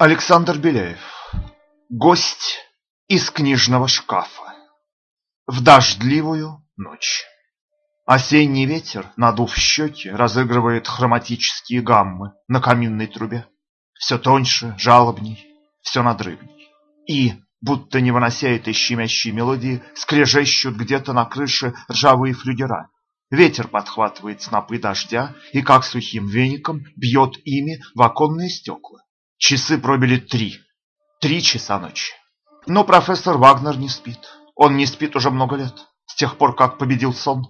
Александр Беляев. Гость из книжного шкафа. В дождливую ночь. Осенний ветер, надув щеки, разыгрывает хроматические гаммы на каминной трубе. Все тоньше, жалобней, все надрывней. И, будто не вынося этой щемящей мелодии, скрежещут где-то на крыше ржавые флюгера. Ветер подхватывает снопы дождя и, как сухим веником, бьет ими в оконные стекла. Часы пробили три. Три часа ночи. Но профессор Вагнер не спит. Он не спит уже много лет, с тех пор, как победил сон.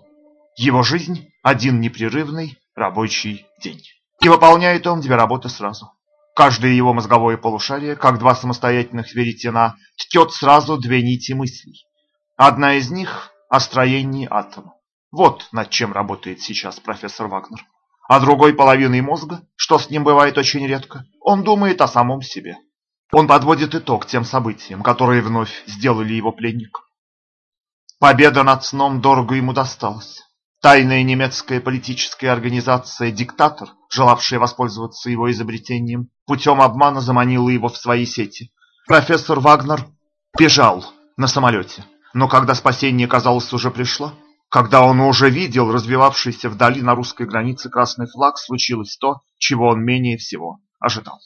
Его жизнь – один непрерывный рабочий день. И выполняет он две работы сразу. Каждое его мозговое полушарие, как два самостоятельных веретена, ткет сразу две нити мыслей. Одна из них – о строении атома. Вот над чем работает сейчас профессор Вагнер а другой половиной мозга, что с ним бывает очень редко, он думает о самом себе. Он подводит итог тем событиям, которые вновь сделали его пленником. Победа над сном дорого ему досталась. Тайная немецкая политическая организация «Диктатор», желавшая воспользоваться его изобретением, путем обмана заманила его в свои сети. Профессор Вагнер бежал на самолете, но когда спасение, казалось, уже пришло, когда он уже видел развивавшийся вдали на русской границе красный флаг, случилось то, чего он менее всего ожидал.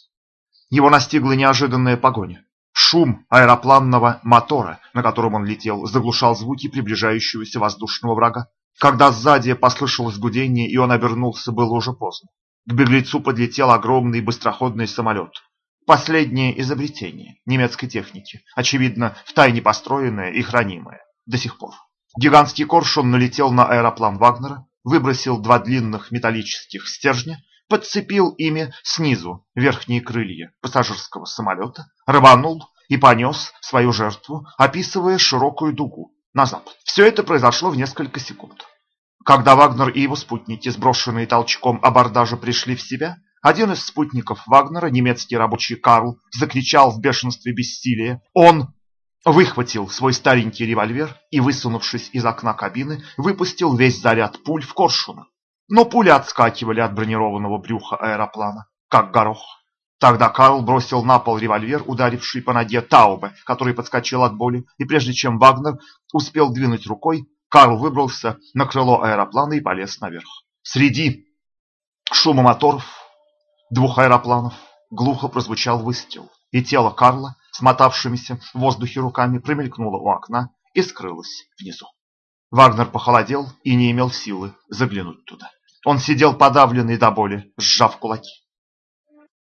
Его настигла неожиданная погоня. Шум аэропланного мотора, на котором он летел, заглушал звуки приближающегося воздушного врага. Когда сзади послышалось гудение, и он обернулся, было уже поздно. К беглецу подлетел огромный быстроходный самолет. Последнее изобретение немецкой техники, очевидно, втайне построенное и хранимое до сих пор. Гигантский коршун налетел на аэроплан Вагнера, выбросил два длинных металлических стержня, подцепил ими снизу верхние крылья пассажирского самолета, рванул и понес свою жертву, описывая широкую дугу на запад. Все это произошло в несколько секунд. Когда Вагнер и его спутники, сброшенные толчком абордажа, пришли в себя, один из спутников Вагнера, немецкий рабочий Карл, закричал в бешенстве бессилия. Он выхватил свой старенький револьвер и, высунувшись из окна кабины, выпустил весь заряд пуль в коршуна. Но пули отскакивали от бронированного брюха аэроплана, как горох. Тогда Карл бросил на пол револьвер, ударивший по ноге Таубе, который подскочил от боли, и прежде чем Вагнер успел двинуть рукой, Карл выбрался на крыло аэроплана и полез наверх. Среди шума моторов двух аэропланов глухо прозвучал выстрел, и тело Карла смотавшимися в воздухе руками, промелькнула у окна и скрылась внизу. Вагнер похолодел и не имел силы заглянуть туда. Он сидел подавленный до боли, сжав кулаки.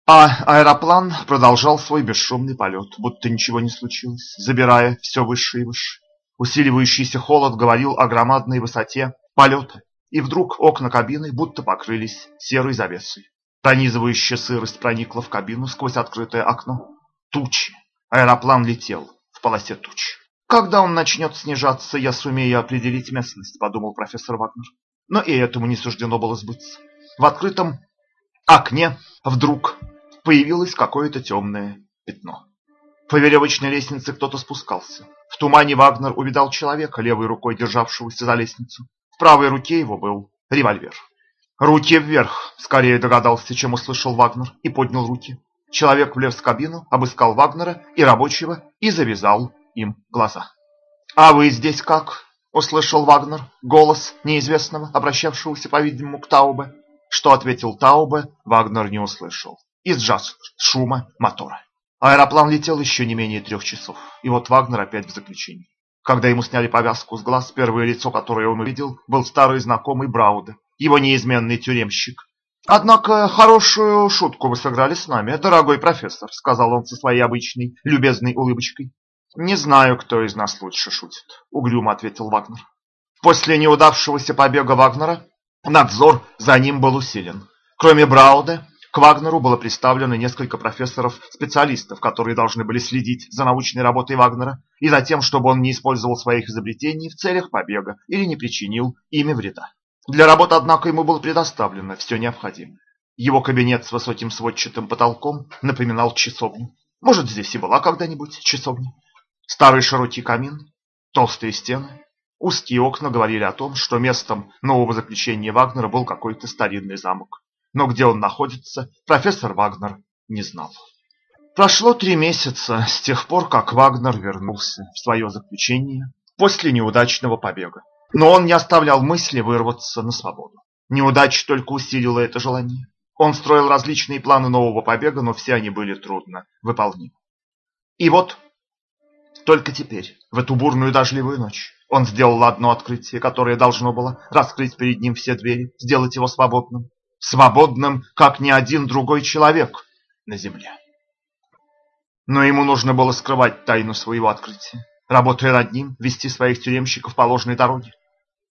А аэроплан продолжал свой бесшумный полет, будто ничего не случилось, забирая все выше и выше. Усиливающийся холод говорил о громадной высоте полета, и вдруг окна кабины будто покрылись серой завесой. Пронизывающая сырость проникла в кабину сквозь открытое окно. Тучи, Аэроплан летел в полосе туч. «Когда он начнет снижаться, я сумею определить местность», — подумал профессор Вагнер. Но и этому не суждено было сбыться. В открытом окне вдруг появилось какое-то темное пятно. По веревочной лестнице кто-то спускался. В тумане Вагнер увидал человека, левой рукой державшегося за лестницу. В правой руке его был револьвер. «Руки вверх!» — скорее догадался, чем услышал Вагнер, и поднял руки. Человек влез в кабину, обыскал Вагнера и рабочего и завязал им глаза. «А вы здесь как?» – услышал Вагнер голос неизвестного, обращавшегося, по-видимому, к Таубе. Что ответил Таубе, Вагнер не услышал. Из-за шума мотора. Аэроплан летел еще не менее трех часов. И вот Вагнер опять в заключении. Когда ему сняли повязку с глаз, первое лицо, которое он увидел, был старый знакомый Брауде, его неизменный тюремщик, «Однако хорошую шутку вы сыграли с нами, дорогой профессор», сказал он со своей обычной любезной улыбочкой. «Не знаю, кто из нас лучше шутит», — угрюмо ответил Вагнер. После неудавшегося побега Вагнера надзор за ним был усилен. Кроме Брауде, к Вагнеру было представлено несколько профессоров-специалистов, которые должны были следить за научной работой Вагнера и за тем, чтобы он не использовал своих изобретений в целях побега или не причинил ими вреда. Для работы, однако, ему было предоставлено все необходимое. Его кабинет с высоким сводчатым потолком напоминал часовню. Может, здесь и была когда-нибудь часовня. Старый широкий камин, толстые стены, узкие окна говорили о том, что местом нового заключения Вагнера был какой-то старинный замок. Но где он находится, профессор Вагнер не знал. Прошло три месяца с тех пор, как Вагнер вернулся в свое заключение после неудачного побега. Но он не оставлял мысли вырваться на свободу. Неудача только усилила это желание. Он строил различные планы нового побега, но все они были трудно выполнимы. И вот, только теперь, в эту бурную дождливую ночь, он сделал одно открытие, которое должно было раскрыть перед ним все двери, сделать его свободным. Свободным, как ни один другой человек на земле. Но ему нужно было скрывать тайну своего открытия, работая над ним, вести своих тюремщиков по ложной дороге.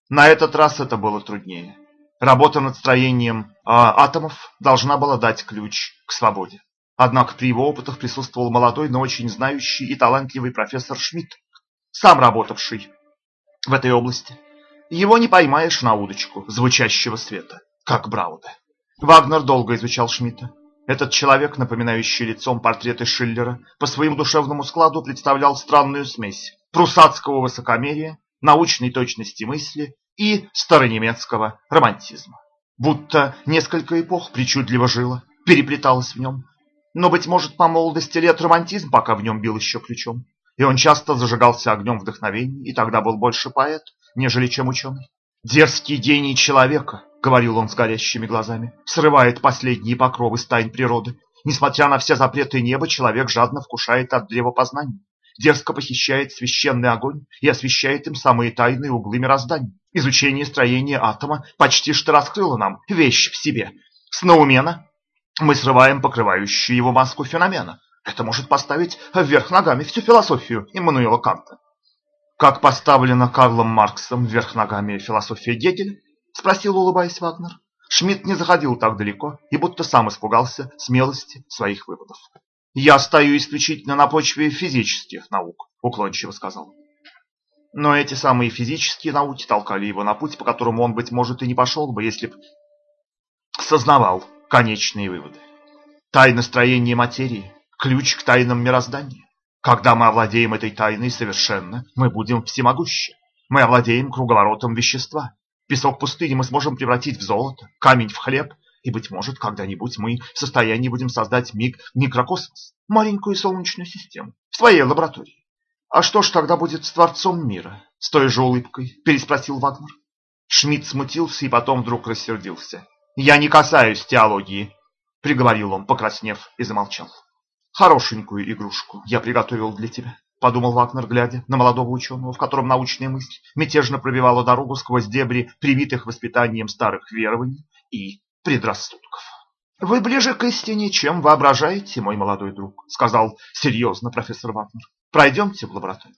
На этот раз это было труднее. Работа над строением э, атомов должна была дать ключ к свободе. Однако при его опытах присутствовал молодой, но очень знающий и талантливый профессор Шмидт, сам работавший в этой области. Его не поймаешь на удочку звучащего света, как Брауда. Вагнер долго изучал Шмидта. Этот человек, напоминающий лицом портреты Шиллера, по своему душевному складу представлял странную смесь прусацкого высокомерия, научной точности мысли и старонемецкого романтизма. Будто несколько эпох причудливо жило, переплеталось в нем. Но, быть может, по молодости лет романтизм пока в нем бил еще ключом. И он часто зажигался огнем вдохновения, и тогда был больше поэт, нежели чем ученый. «Дерзкий гений человека», — говорил он с горящими глазами, — «срывает последние покровы стайн природы. Несмотря на все запреты неба, человек жадно вкушает от древа познания дерзко похищает священный огонь и освещает им самые тайные углы мироздания. Изучение строения атома почти что раскрыло нам вещь в себе. С Наумена мы срываем покрывающую его маску феномена. Это может поставить вверх ногами всю философию Иммануила Канта. Как поставлена Карлом Марксом вверх ногами философия Гегеля? Спросил, улыбаясь Вагнер. Шмидт не заходил так далеко и будто сам испугался смелости своих выводов. «Я стою исключительно на почве физических наук», – уклончиво сказал. Но эти самые физические науки толкали его на путь, по которому он, быть может, и не пошел бы, если б сознавал конечные выводы. Тайна строения материи – ключ к тайнам мироздания. Когда мы овладеем этой тайной совершенно, мы будем всемогущи. Мы овладеем круговоротом вещества. Песок пустыни мы сможем превратить в золото, камень в хлеб, и, быть может, когда-нибудь мы в состоянии будем создать миг микрокосмос, маленькую солнечную систему, в своей лаборатории. А что ж тогда будет с Творцом мира? С той же улыбкой переспросил Вагнер. Шмидт смутился и потом вдруг рассердился. «Я не касаюсь теологии», — приговорил он, покраснев, и замолчал. «Хорошенькую игрушку я приготовил для тебя», — подумал Вагнер, глядя на молодого ученого, в котором научная мысль мятежно пробивала дорогу сквозь дебри, привитых воспитанием старых верований и предрассудков. «Вы ближе к истине, чем воображаете, мой молодой друг», сказал серьезно профессор Вагнер. «Пройдемте в лабораторию.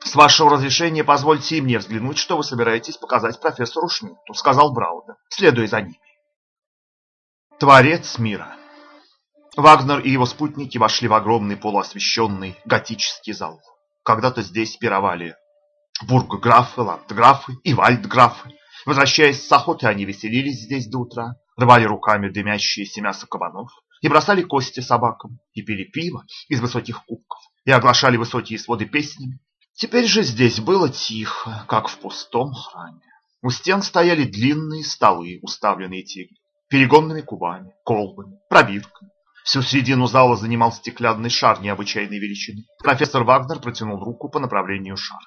С вашего разрешения позвольте мне взглянуть, что вы собираетесь показать профессору Шмидту», сказал Брауда, следуя за ними. Творец мира. Вагнер и его спутники вошли в огромный полуосвещенный готический зал. Когда-то здесь пировали бургграфы, ландграфы и вальдграфы, Возвращаясь с охоты, они веселились здесь до утра, рвали руками дымящиеся мясо кабанов и бросали кости собакам, и пили пиво из высоких кубков, и оглашали высокие своды песнями. Теперь же здесь было тихо, как в пустом храме. У стен стояли длинные столы, уставленные тиграми, перегонными кубами, колбами, пробирками. Всю середину зала занимал стеклянный шар необычайной величины. Профессор Вагнер протянул руку по направлению шара.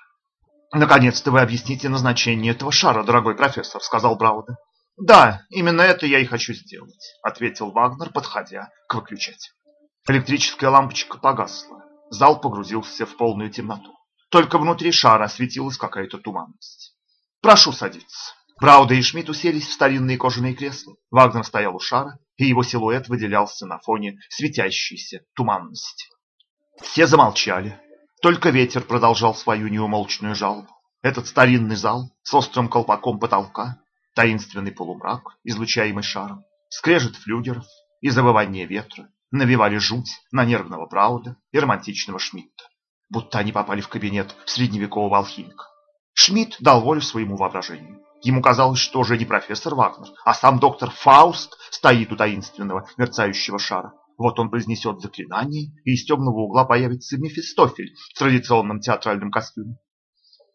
«Наконец-то вы объясните назначение этого шара, дорогой профессор», — сказал Брауда. «Да, именно это я и хочу сделать», — ответил Вагнер, подходя к выключателю. Электрическая лампочка погасла. Зал погрузился в полную темноту. Только внутри шара осветилась какая-то туманность. «Прошу садиться». Брауда и Шмидт уселись в старинные кожаные кресла. Вагнер стоял у шара, и его силуэт выделялся на фоне светящейся туманности. Все замолчали, только ветер продолжал свою неумолчную жалобу. Этот старинный зал с острым колпаком потолка, таинственный полумрак, излучаемый шаром, скрежет флюгеров и завывание ветра навевали жуть на нервного Брауда и романтичного Шмидта, будто они попали в кабинет средневекового алхимика. Шмидт дал волю своему воображению. Ему казалось, что уже не профессор Вагнер, а сам доктор Фауст стоит у таинственного мерцающего шара. Вот он произнесет заклинание, и из темного угла появится Мефистофель в традиционном театральном костюме.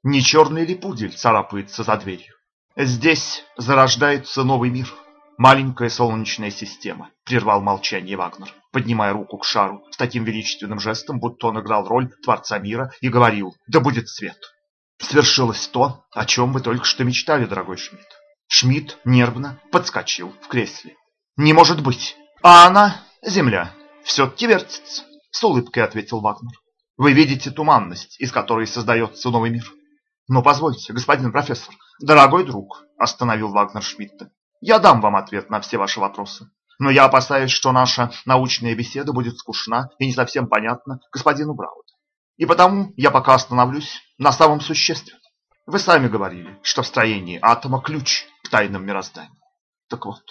Не черный ли пудель царапается за дверью? Здесь зарождается новый мир. Маленькая солнечная система, прервал молчание Вагнер, поднимая руку к шару с таким величественным жестом, будто он играл роль Творца мира и говорил «Да будет свет». Свершилось то, о чем вы только что мечтали, дорогой Шмидт. Шмидт нервно подскочил в кресле. «Не может быть! А она, земля, все-таки вертится!» С улыбкой ответил Вагнер. «Вы видите туманность, из которой создается новый мир?» «Но позвольте, господин профессор, дорогой друг», остановил Вагнер Шмидта. «Я дам вам ответ на все ваши вопросы. Но я опасаюсь, что наша научная беседа будет скучна и не совсем понятна господину Брауду. И потому я пока остановлюсь на самом существенном. Вы сами говорили, что в строении атома ключ к тайнам мироздания. Так вот,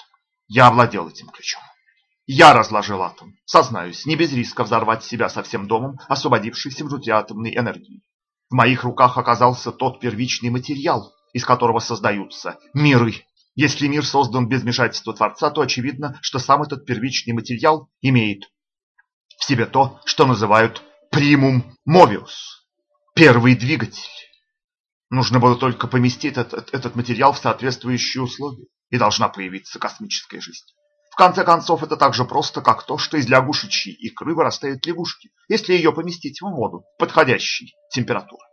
я овладел этим ключом. Я разложил атом, сознаюсь, не без риска взорвать себя со всем домом, освободившийся внутри атомной энергии. В моих руках оказался тот первичный материал, из которого создаются миры. Если мир создан без вмешательства Творца, то очевидно, что сам этот первичный материал имеет в себе то, что называют примум мовиус, первый двигатель. Нужно было только поместить этот, этот материал в соответствующие условия, и должна появиться космическая жизнь. В конце концов, это так же просто, как то, что из лягушечьей икры вырастают лягушки, если ее поместить в воду подходящей температуры.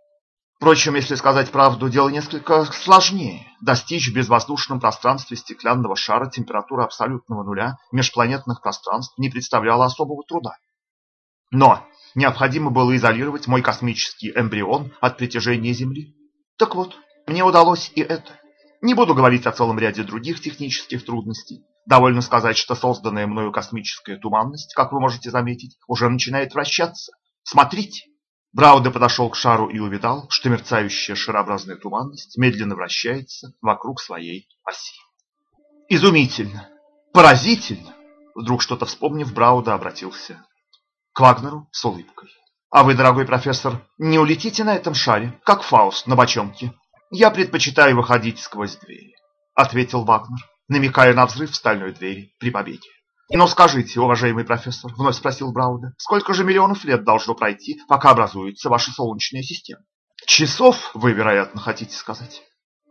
Впрочем, если сказать правду, дело несколько сложнее. Достичь в безвоздушном пространстве стеклянного шара температуры абсолютного нуля межпланетных пространств не представляло особого труда. Но необходимо было изолировать мой космический эмбрион от притяжения Земли. Так вот, мне удалось и это. Не буду говорить о целом ряде других технических трудностей. Довольно сказать, что созданная мною космическая туманность, как вы можете заметить, уже начинает вращаться. Смотрите! Брауда подошел к шару и увидал, что мерцающая шарообразная туманность медленно вращается вокруг своей оси. Изумительно! Поразительно! Вдруг что-то вспомнив, Брауда обратился к Вагнеру с улыбкой. А вы, дорогой профессор, не улетите на этом шаре, как Фауст на бочонке? Я предпочитаю выходить сквозь двери, ответил Вагнер намекая на взрыв стальной двери при победе. «Но скажите, уважаемый профессор», — вновь спросил Брауда, «сколько же миллионов лет должно пройти, пока образуется ваша Солнечная система?» «Часов, вы, вероятно, хотите сказать?»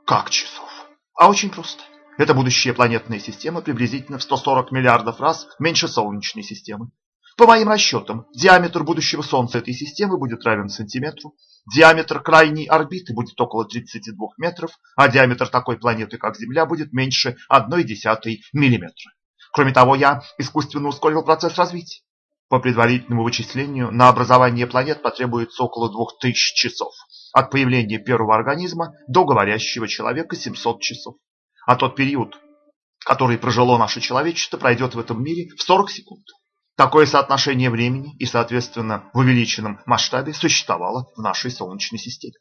«Как часов?» «А очень просто. Эта будущая планетная система приблизительно в 140 миллиардов раз меньше Солнечной системы. По моим расчетам, диаметр будущего Солнца этой системы будет равен сантиметру, диаметр крайней орбиты будет около 32 метров, а диаметр такой планеты, как Земля, будет меньше 1,1 миллиметра. Кроме того, я искусственно ускорил процесс развития. По предварительному вычислению, на образование планет потребуется около 2000 часов. От появления первого организма до говорящего человека 700 часов. А тот период, который прожило наше человечество, пройдет в этом мире в 40 секунд. Такое соотношение времени и, соответственно, в увеличенном масштабе существовало в нашей Солнечной системе.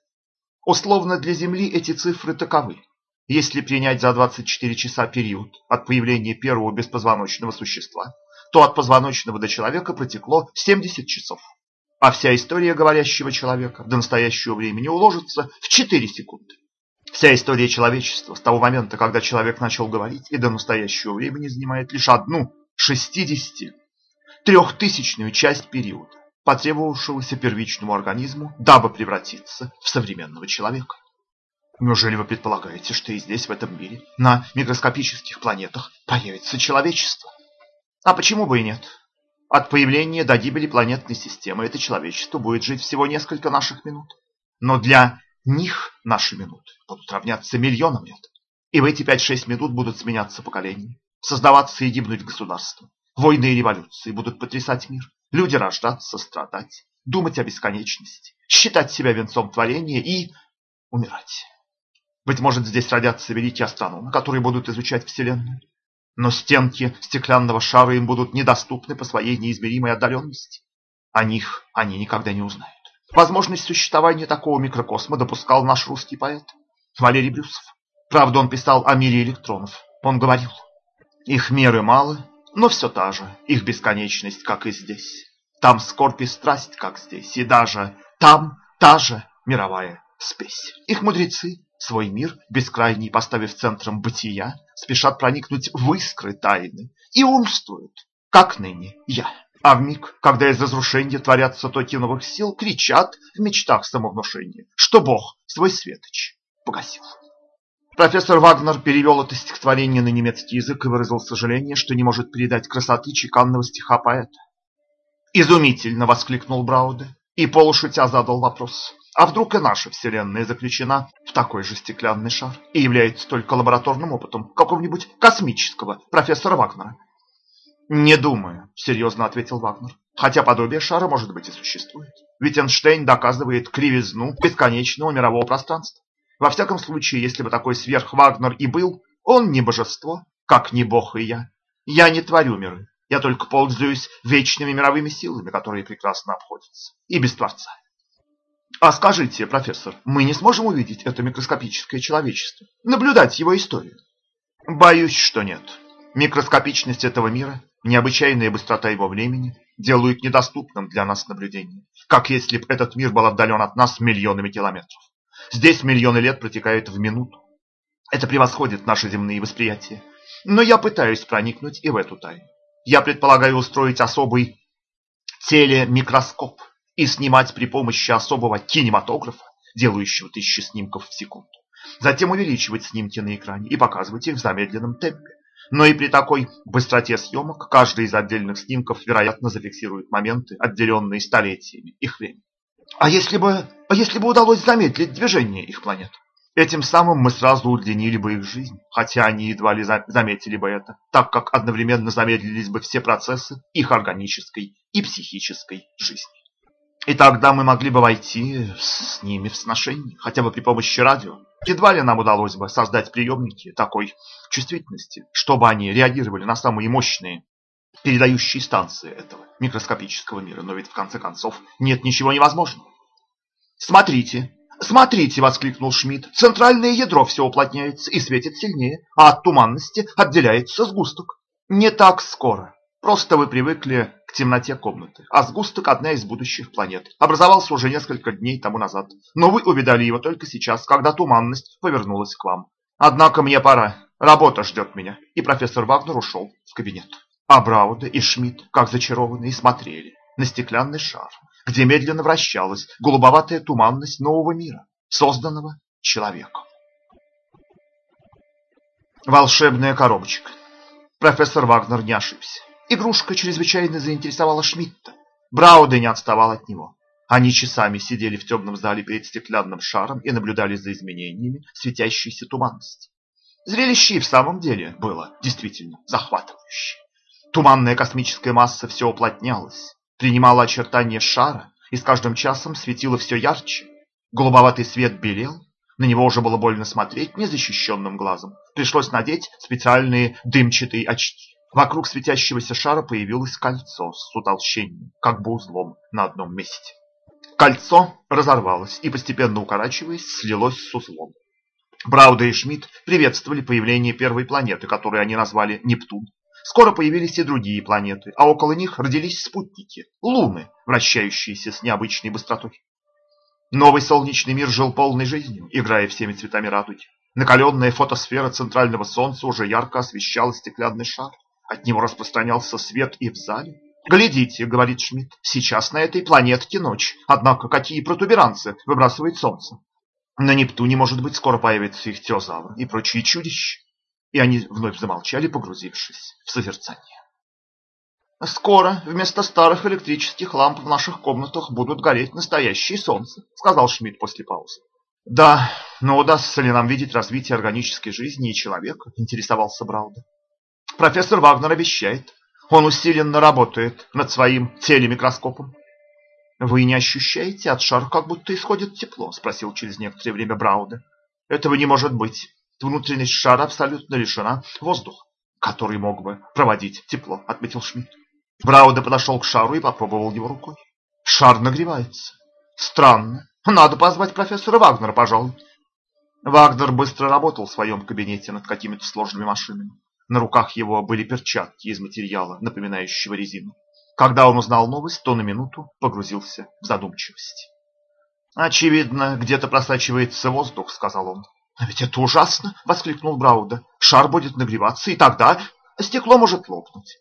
Условно для Земли эти цифры таковы. Если принять за 24 часа период от появления первого беспозвоночного существа, то от позвоночного до человека протекло 70 часов. А вся история говорящего человека до настоящего времени уложится в 4 секунды. Вся история человечества с того момента, когда человек начал говорить, и до настоящего времени занимает лишь одну 60 трехтысячную часть периода, потребовавшегося первичному организму, дабы превратиться в современного человека. Неужели вы предполагаете, что и здесь, в этом мире, на микроскопических планетах, появится человечество? А почему бы и нет? От появления до гибели планетной системы это человечество будет жить всего несколько наших минут. Но для них наши минуты будут равняться миллионам лет. И в эти 5-6 минут будут сменяться поколения, создаваться и гибнуть государства, Войны и революции будут потрясать мир. Люди рождаться, страдать, думать о бесконечности, считать себя венцом творения и умирать. Быть может, здесь родятся великие астрономы, которые будут изучать Вселенную. Но стенки стеклянного шара им будут недоступны по своей неизмеримой отдаленности. О них они никогда не узнают. Возможность существования такого микрокосма допускал наш русский поэт Валерий Брюсов. Правда, он писал о мире электронов. Он говорил, их меры мало, но все та же, их бесконечность, как и здесь. Там скорбь и страсть, как здесь, и даже там та же мировая спесь. Их мудрецы, свой мир, бескрайний поставив центром бытия, спешат проникнуть в искры тайны и умствуют, как ныне я. А в миг, когда из разрушения творятся токи новых сил, кричат в мечтах самовнушения, что Бог свой светоч погасил. Профессор Вагнер перевел это стихотворение на немецкий язык и выразил сожаление, что не может передать красоты чеканного стиха поэта. «Изумительно!» — воскликнул Брауде и полушутя задал вопрос. А вдруг и наша Вселенная заключена в такой же стеклянный шар и является только лабораторным опытом какого-нибудь космического профессора Вагнера? «Не думаю», — серьезно ответил Вагнер. «Хотя подобие шара, может быть, и существует. Ведь Эйнштейн доказывает кривизну бесконечного мирового пространства. Во всяком случае, если бы такой сверх-Вагнер и был, он не божество, как не бог и я. Я не творю миры, я только пользуюсь вечными мировыми силами, которые прекрасно обходятся, и без Творца. А скажите, профессор, мы не сможем увидеть это микроскопическое человечество, наблюдать его историю? Боюсь, что нет. Микроскопичность этого мира, необычайная быстрота его времени делают недоступным для нас наблюдение, как если бы этот мир был отдален от нас миллионами километров. Здесь миллионы лет протекают в минуту. Это превосходит наши земные восприятия. Но я пытаюсь проникнуть и в эту тайну. Я предполагаю устроить особый телемикроскоп и снимать при помощи особого кинематографа, делающего тысячи снимков в секунду. Затем увеличивать снимки на экране и показывать их в замедленном темпе. Но и при такой быстроте съемок каждый из отдельных снимков, вероятно, зафиксирует моменты, отделенные столетиями их времени. А если бы, а если бы удалось замедлить движение их планет? Этим самым мы сразу удлинили бы их жизнь, хотя они едва ли заметили бы это, так как одновременно замедлились бы все процессы их органической и психической жизни. И тогда мы могли бы войти с ними в сношение, хотя бы при помощи радио. Едва ли нам удалось бы создать приемники такой чувствительности, чтобы они реагировали на самые мощные передающие станции этого микроскопического мира. Но ведь в конце концов нет ничего невозможного. Смотрите, «Смотрите!» – воскликнул Шмидт. «Центральное ядро все уплотняется и светит сильнее, а от туманности отделяется сгусток. Не так скоро. Просто вы привыкли к темноте комнаты, а сгусток – одна из будущих планет. Образовался уже несколько дней тому назад, но вы увидали его только сейчас, когда туманность повернулась к вам. Однако мне пора, работа ждет меня». И профессор Вагнер ушел в кабинет. А Брауда и Шмидт, как зачарованные, смотрели на стеклянный шар, где медленно вращалась голубоватая туманность нового мира, созданного человеком. Волшебная коробочка. Профессор Вагнер не ошибся. Игрушка чрезвычайно заинтересовала Шмидта. Брауде не отставал от него. Они часами сидели в темном зале перед стеклянным шаром и наблюдали за изменениями светящейся туманности. Зрелище и в самом деле было действительно захватывающе. Туманная космическая масса все уплотнялась, принимала очертания шара и с каждым часом светило все ярче. Голубоватый свет белел, на него уже было больно смотреть незащищенным глазом. Пришлось надеть специальные дымчатые очки. Вокруг светящегося шара появилось кольцо с утолщением, как бы узлом на одном месте. Кольцо разорвалось и, постепенно укорачиваясь, слилось с узлом. Брауда и Шмидт приветствовали появление первой планеты, которую они назвали Нептун. Скоро появились и другие планеты, а около них родились спутники, луны, вращающиеся с необычной быстротой. Новый солнечный мир жил полной жизнью, играя всеми цветами радуги. Накаленная фотосфера центрального солнца уже ярко освещала стеклянный шар. От него распространялся свет и в зале. «Глядите», — говорит Шмидт, — «сейчас на этой планетке ночь. Однако какие протуберанцы выбрасывает солнце? На Нептуне, может быть, скоро появится их теозавр и прочие чудища. И они вновь замолчали, погрузившись в созерцание. «Скоро вместо старых электрических ламп в наших комнатах будут гореть настоящие солнца», сказал Шмидт после паузы. «Да, но удастся ли нам видеть развитие органической жизни и человека?» интересовался Брауда. «Профессор Вагнер обещает. Он усиленно работает над своим телемикроскопом». «Вы не ощущаете от шара, как будто исходит тепло?» спросил через некоторое время Брауда. «Этого не может быть. Внутренность шара абсолютно лишена воздуха, который мог бы проводить тепло, отметил Шмидт. Брауда подошел к шару и попробовал его рукой. Шар нагревается. Странно. Надо позвать профессора Вагнера, пожалуй. Вагнер быстро работал в своем кабинете над какими-то сложными машинами. На руках его были перчатки из материала, напоминающего резину. Когда он узнал новость, то на минуту погрузился в задумчивость. «Очевидно, где-то просачивается воздух», — сказал он. «Но ведь это ужасно!» — воскликнул Брауда. «Шар будет нагреваться, и тогда стекло может лопнуть.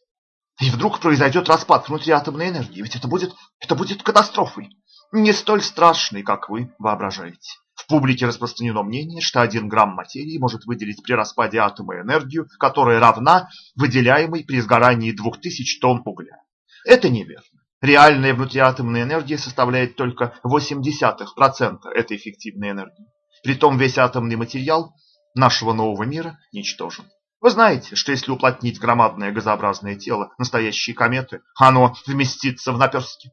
И вдруг произойдет распад внутри атомной энергии. Ведь это будет, это будет катастрофой. Не столь страшной, как вы воображаете. публике распространено мнение, что один грамм материи может выделить при распаде атома энергию, которая равна выделяемой при сгорании 2000 тонн угля. Это неверно. Реальная внутриатомная энергия составляет только 0,8% этой эффективной энергии. Притом весь атомный материал нашего нового мира ничтожен. Вы знаете, что если уплотнить громадное газообразное тело настоящей кометы, оно вместится в наперстки.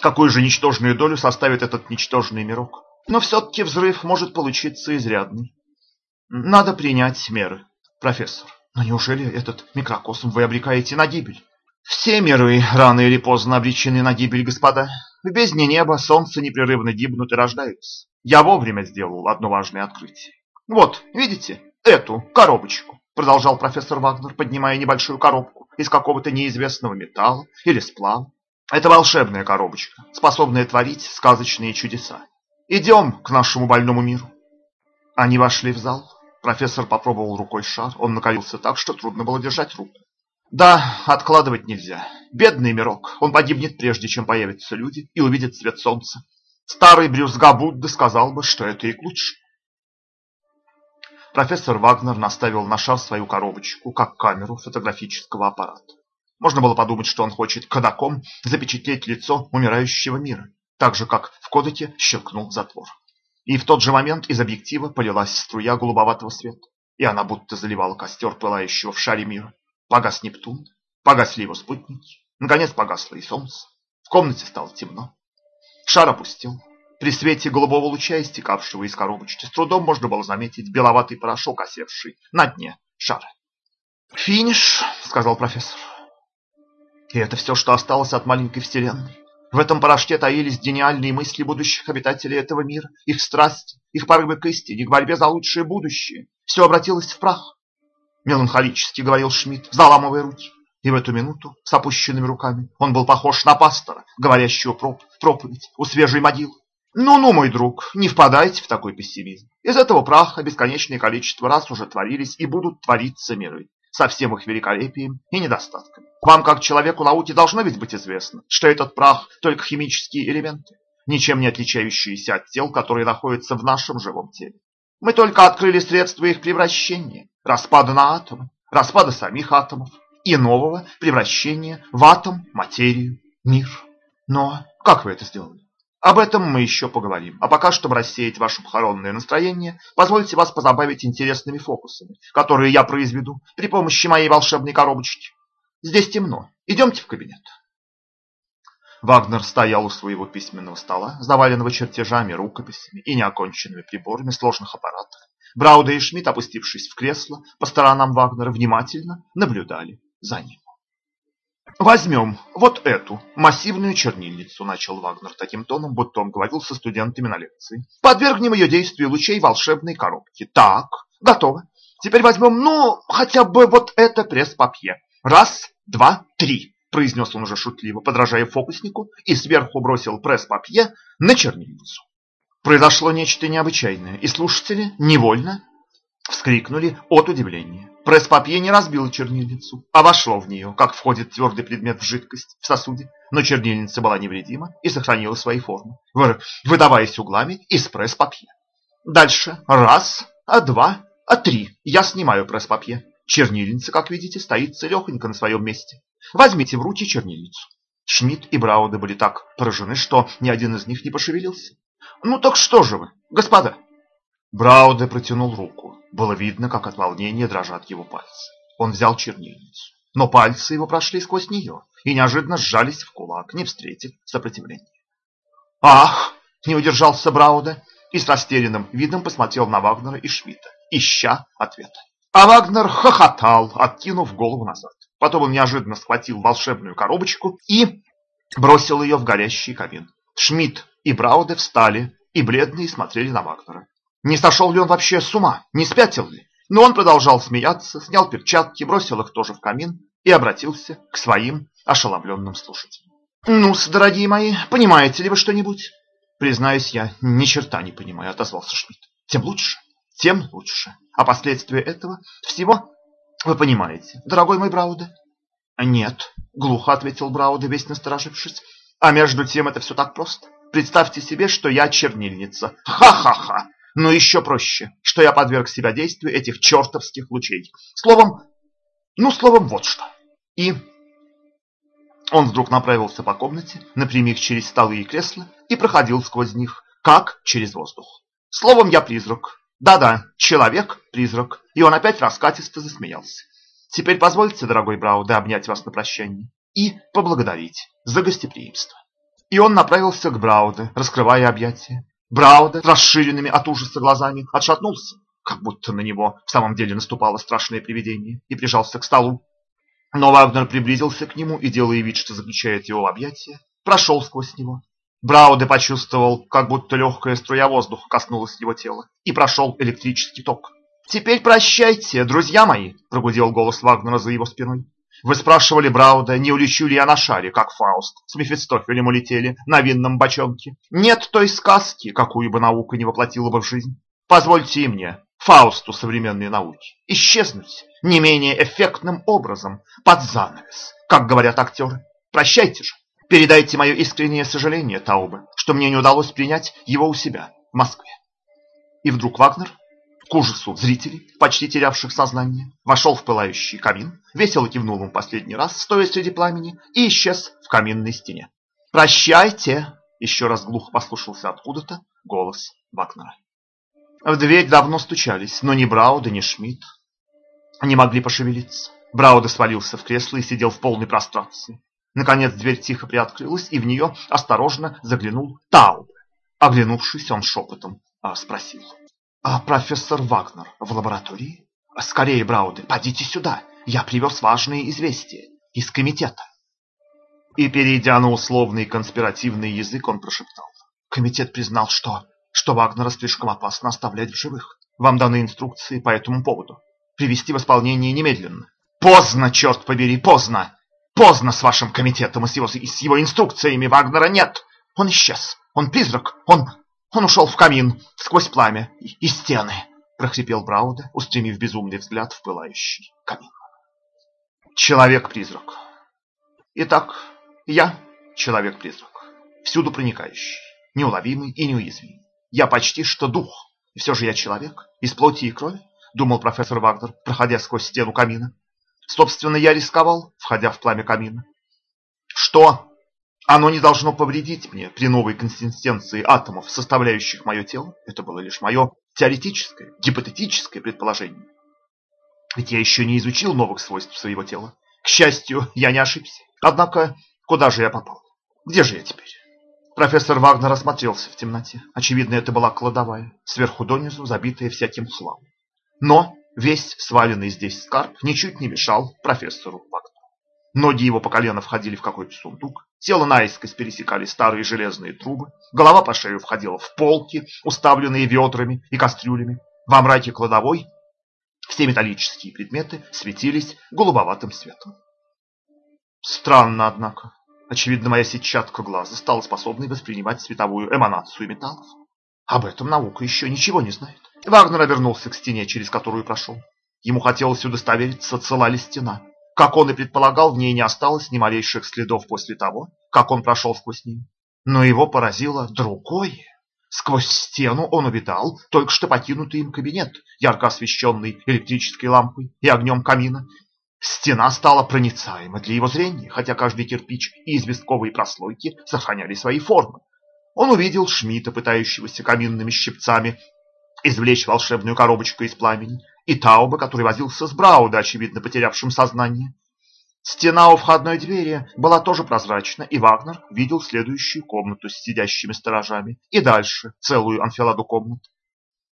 Какую же ничтожную долю составит этот ничтожный мирок? Но все-таки взрыв может получиться изрядный. Надо принять меры, профессор. Но неужели этот микрокосм вы обрекаете на гибель? Все миры рано или поздно обречены на гибель, господа. В бездне неба солнце непрерывно гибнут и рождаются. Я вовремя сделал одно важное открытие. Вот, видите, эту коробочку, продолжал профессор Вагнер, поднимая небольшую коробку из какого-то неизвестного металла или сплава. Это волшебная коробочка, способная творить сказочные чудеса. Идем к нашему больному миру. Они вошли в зал. Профессор попробовал рукой шар. Он накалился так, что трудно было держать руку. Да, откладывать нельзя. Бедный мирок. Он погибнет прежде, чем появятся люди и увидят свет солнца. Старый брюзга Будда сказал бы, что это и к лучшему. Профессор Вагнер наставил на шар свою коробочку, как камеру фотографического аппарата. Можно было подумать, что он хочет кадаком запечатлеть лицо умирающего мира, так же, как в кодеке щелкнул затвор. И в тот же момент из объектива полилась струя голубоватого света, и она будто заливала костер пылающего в шаре мира. Погас Нептун, погасли его спутники, наконец погасло и солнце. В комнате стало темно. Шар опустил. При свете голубого луча, истекавшего из коробочки, с трудом можно было заметить беловатый порошок, осевший на дне шара. «Финиш», — сказал профессор. И это все, что осталось от маленькой вселенной. В этом порошке таились гениальные мысли будущих обитателей этого мира, их страсти, их порывы к истине, к борьбе за лучшее будущее. Все обратилось в прах. Меланхолически говорил Шмидт, заламывая руки. И в эту минуту, с опущенными руками, он был похож на пастора, говорящего проп проповедь у свежей могилы. Ну-ну, мой друг, не впадайте в такой пессимизм. Из этого праха бесконечное количество раз уже творились и будут твориться миры со всем их великолепием и недостатками. Вам, как человеку науки, должно ведь быть известно, что этот прах – только химические элементы, ничем не отличающиеся от тел, которые находятся в нашем живом теле. Мы только открыли средства их превращения, распада на атомы, распада самих атомов и нового превращения в атом, материю, мир. Но как вы это сделали? Об этом мы еще поговорим. А пока, чтобы рассеять ваше похоронное настроение, позвольте вас позабавить интересными фокусами, которые я произведу при помощи моей волшебной коробочки. Здесь темно. Идемте в кабинет. Вагнер стоял у своего письменного стола, заваленного чертежами, рукописями и неоконченными приборами сложных аппаратов. Брауда и Шмидт, опустившись в кресло по сторонам Вагнера, внимательно наблюдали за ним. Возьмем вот эту массивную чернильницу, начал Вагнер таким тоном, будто он говорил со студентами на лекции. Подвергнем ее действию лучей волшебной коробки. Так, готово. Теперь возьмем, ну, хотя бы вот это пресс-папье. Раз, два, три, произнес он уже шутливо, подражая фокуснику, и сверху бросил пресс-папье на чернильницу. Произошло нечто необычайное, и слушатели невольно вскрикнули от удивления. Пресс-папье не разбило чернильницу, а вошло в нее, как входит твердый предмет в жидкость в сосуде. Но чернильница была невредима и сохранила свои формы, выдаваясь углами из пресс-папье. Дальше. Раз, а два, а три. Я снимаю пресс-папье. Чернильница, как видите, стоит целехонько на своем месте. Возьмите в руки чернильницу. Шмидт и Брауда были так поражены, что ни один из них не пошевелился. Ну так что же вы, господа? Брауде протянул руку. Было видно, как от волнения дрожат его пальцы. Он взял чернильницу. Но пальцы его прошли сквозь нее и неожиданно сжались в кулак, не встретив сопротивления. «Ах!» – не удержался Брауде и с растерянным видом посмотрел на Вагнера и Швита, ища ответа. А Вагнер хохотал, откинув голову назад. Потом он неожиданно схватил волшебную коробочку и бросил ее в горящий камин. Шмидт и Брауде встали и бледные смотрели на Вагнера. Не сошел ли он вообще с ума? Не спятил ли? Но он продолжал смеяться, снял перчатки, бросил их тоже в камин и обратился к своим ошеломленным слушателям. ну дорогие мои, понимаете ли вы что-нибудь? Признаюсь, я ни черта не понимаю, отозвался Шмидт. Тем лучше, тем лучше. А последствия этого всего вы понимаете, дорогой мой Брауде? Нет, глухо ответил Брауде, весь насторожившись. А между тем это все так просто. Представьте себе, что я чернильница. Ха-ха-ха! Но еще проще, что я подверг себя действию этих чертовских лучей. Словом, ну, словом, вот что. И он вдруг направился по комнате, напрямик через столы и кресла, и проходил сквозь них, как через воздух. Словом, я призрак. Да-да, человек-призрак. И он опять раскатисто засмеялся. Теперь позвольте, дорогой Брауде, обнять вас на прощание и поблагодарить за гостеприимство. И он направился к Брауде, раскрывая объятия. Брауда, расширенными от ужаса глазами, отшатнулся, как будто на него в самом деле наступало страшное привидение, и прижался к столу. Но Вагнер приблизился к нему и, делая вид, что заключает его в объятия, прошел сквозь него. Брауде почувствовал, как будто легкая струя воздуха коснулась его тела, и прошел электрический ток. «Теперь прощайте, друзья мои!» – прогудел голос Вагнера за его спиной. Вы спрашивали Брауда, не улечу ли я на шаре, как Фауст, с Мефистофелем улетели на винном бочонке. Нет той сказки, какую бы наука не воплотила бы в жизнь. Позвольте и мне, Фаусту современной науки, исчезнуть не менее эффектным образом, под занавес, как говорят актеры. Прощайте же. Передайте мое искреннее сожаление Таубе, что мне не удалось принять его у себя в Москве. И вдруг Вагнер к ужасу зрителей, почти терявших сознание, вошел в пылающий камин, весело кивнул им последний раз, стоя среди пламени, и исчез в каминной стене. «Прощайте!» — еще раз глухо послушался откуда-то голос Вагнера. В дверь давно стучались, но ни Брауда, ни Шмидт не могли пошевелиться. Брауда свалился в кресло и сидел в полной прострации. Наконец дверь тихо приоткрылась, и в нее осторожно заглянул Таубе. Оглянувшись, он шепотом а, спросил. А профессор Вагнер в лаборатории? Скорее, Брауды, подите сюда. Я привез важные известия из комитета. И, перейдя на условный конспиративный язык, он прошептал. Комитет признал, что, что Вагнера слишком опасно оставлять в живых. Вам даны инструкции по этому поводу. Привести в исполнение немедленно. Поздно, черт побери, поздно! Поздно с вашим комитетом и с его, и с его инструкциями Вагнера нет. Он исчез. Он призрак. Он он ушел в камин, сквозь пламя и, стены, прохрипел Брауда, устремив безумный взгляд в пылающий камин. Человек-призрак. Итак, я человек-призрак, всюду проникающий, неуловимый и неуязвимый. Я почти что дух, и все же я человек, из плоти и крови, думал профессор Вагнер, проходя сквозь стену камина. Собственно, я рисковал, входя в пламя камина. Что оно не должно повредить мне при новой консистенции атомов, составляющих мое тело. Это было лишь мое теоретическое, гипотетическое предположение. Ведь я еще не изучил новых свойств своего тела. К счастью, я не ошибся. Однако, куда же я попал? Где же я теперь? Профессор Вагнер осмотрелся в темноте. Очевидно, это была кладовая, сверху донизу забитая всяким хламом. Но весь сваленный здесь скарб ничуть не мешал профессору. Ноги его по колено входили в какой-то сундук, тело наискось пересекали старые железные трубы, голова по шею входила в полки, уставленные ведрами и кастрюлями. Во мраке кладовой все металлические предметы светились голубоватым светом. Странно, однако. Очевидно, моя сетчатка глаза стала способной воспринимать световую эманацию металлов. Об этом наука еще ничего не знает. Вагнер обернулся к стене, через которую прошел. Ему хотелось удостовериться, цела ли стена. Как он и предполагал, в ней не осталось ни малейших следов после того, как он прошел сквозь нее. Но его поразило другое. Сквозь стену он увидал только что покинутый им кабинет, ярко освещенный электрической лампой и огнем камина. Стена стала проницаема для его зрения, хотя каждый кирпич и известковые прослойки сохраняли свои формы. Он увидел Шмидта, пытающегося каминными щипцами извлечь волшебную коробочку из пламени, и Тауба, который возился с Брауда, очевидно потерявшим сознание. Стена у входной двери была тоже прозрачна, и Вагнер видел следующую комнату с сидящими сторожами, и дальше целую анфиладу комнат.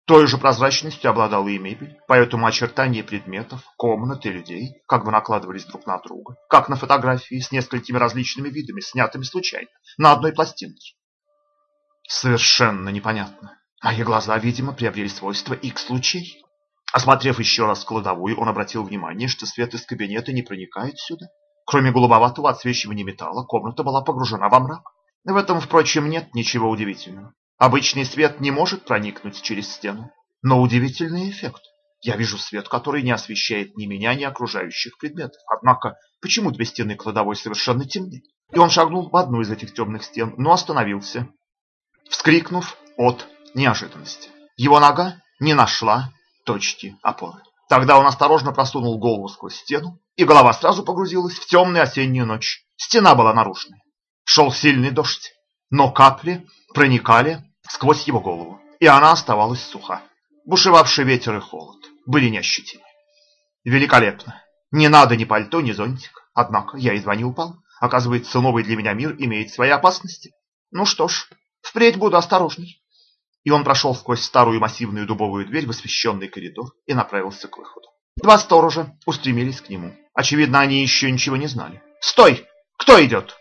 Той же прозрачностью обладала и мебель, поэтому очертания предметов, комнат и людей как бы накладывались друг на друга, как на фотографии с несколькими различными видами, снятыми случайно, на одной пластинке. Совершенно непонятно. Мои глаза, видимо, приобрели свойства X-лучей. Осмотрев еще раз кладовую, он обратил внимание, что свет из кабинета не проникает сюда. Кроме голубоватого отсвечивания металла, комната была погружена во мрак. В этом, впрочем, нет ничего удивительного. Обычный свет не может проникнуть через стену. Но удивительный эффект. Я вижу свет, который не освещает ни меня, ни окружающих предметов. Однако, почему две стены кладовой совершенно темны? И он шагнул в одну из этих темных стен, но остановился. вскрикнув от неожиданности. Его нога не нашла точки опоры. Тогда он осторожно просунул голову сквозь стену, и голова сразу погрузилась в темную осеннюю ночь. Стена была наружной. Шел сильный дождь, но капли проникали сквозь его голову, и она оставалась суха. Бушевавший ветер и холод были неощутимы. Великолепно. Не надо ни пальто, ни зонтик. Однако я едва не упал. Оказывается, новый для меня мир имеет свои опасности. Ну что ж, впредь буду осторожней. И он прошел сквозь старую массивную дубовую дверь в освещенный коридор и направился к выходу. Два сторожа устремились к нему. Очевидно, они еще ничего не знали. «Стой! Кто идет?»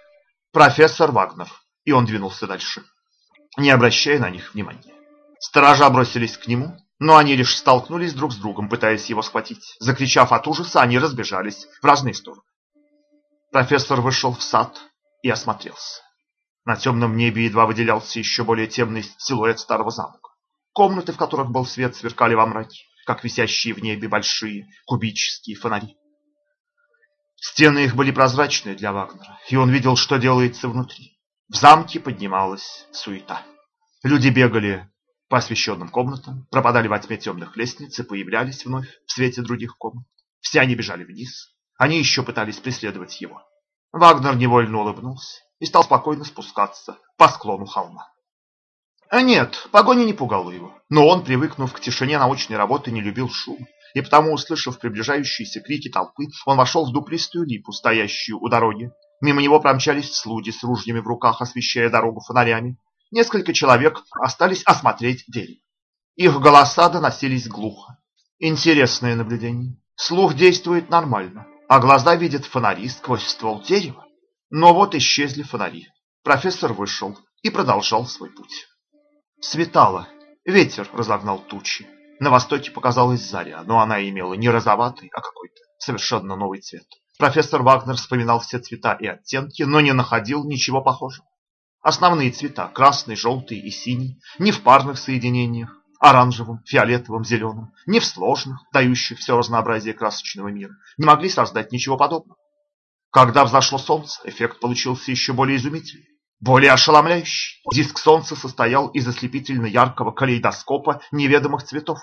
«Профессор Вагнер». И он двинулся дальше, не обращая на них внимания. Сторожа бросились к нему, но они лишь столкнулись друг с другом, пытаясь его схватить. Закричав от ужаса, они разбежались в разные стороны. Профессор вышел в сад и осмотрелся. На темном небе едва выделялся еще более темный силуэт старого замка. Комнаты, в которых был свет, сверкали во мраке, как висящие в небе большие кубические фонари. Стены их были прозрачные для Вагнера, и он видел, что делается внутри. В замке поднималась суета. Люди бегали по освещенным комнатам, пропадали во тьме темных лестниц и появлялись вновь в свете других комнат. Все они бежали вниз. Они еще пытались преследовать его. Вагнер невольно улыбнулся и стал спокойно спускаться по склону холма. А нет, погоня не пугала его, но он, привыкнув к тишине научной работы, не любил шум, и потому, услышав приближающиеся крики толпы, он вошел в дуплистую липу, стоящую у дороги. Мимо него промчались слуги с ружьями в руках, освещая дорогу фонарями. Несколько человек остались осмотреть дерево. Их голоса доносились глухо. Интересное наблюдение. Слух действует нормально, а глаза видят фонари сквозь ствол дерева. Но вот исчезли фонари. Профессор вышел и продолжал свой путь. Светало. Ветер разогнал тучи. На востоке показалась заря, но она имела не розоватый, а какой-то совершенно новый цвет. Профессор Вагнер вспоминал все цвета и оттенки, но не находил ничего похожего. Основные цвета – красный, желтый и синий, не в парных соединениях, оранжевым, фиолетовым, зеленым, не в сложных, дающих все разнообразие красочного мира, не могли создать ничего подобного. Когда взошло солнце, эффект получился еще более изумительный, более ошеломляющий. Диск солнца состоял из ослепительно яркого калейдоскопа неведомых цветов.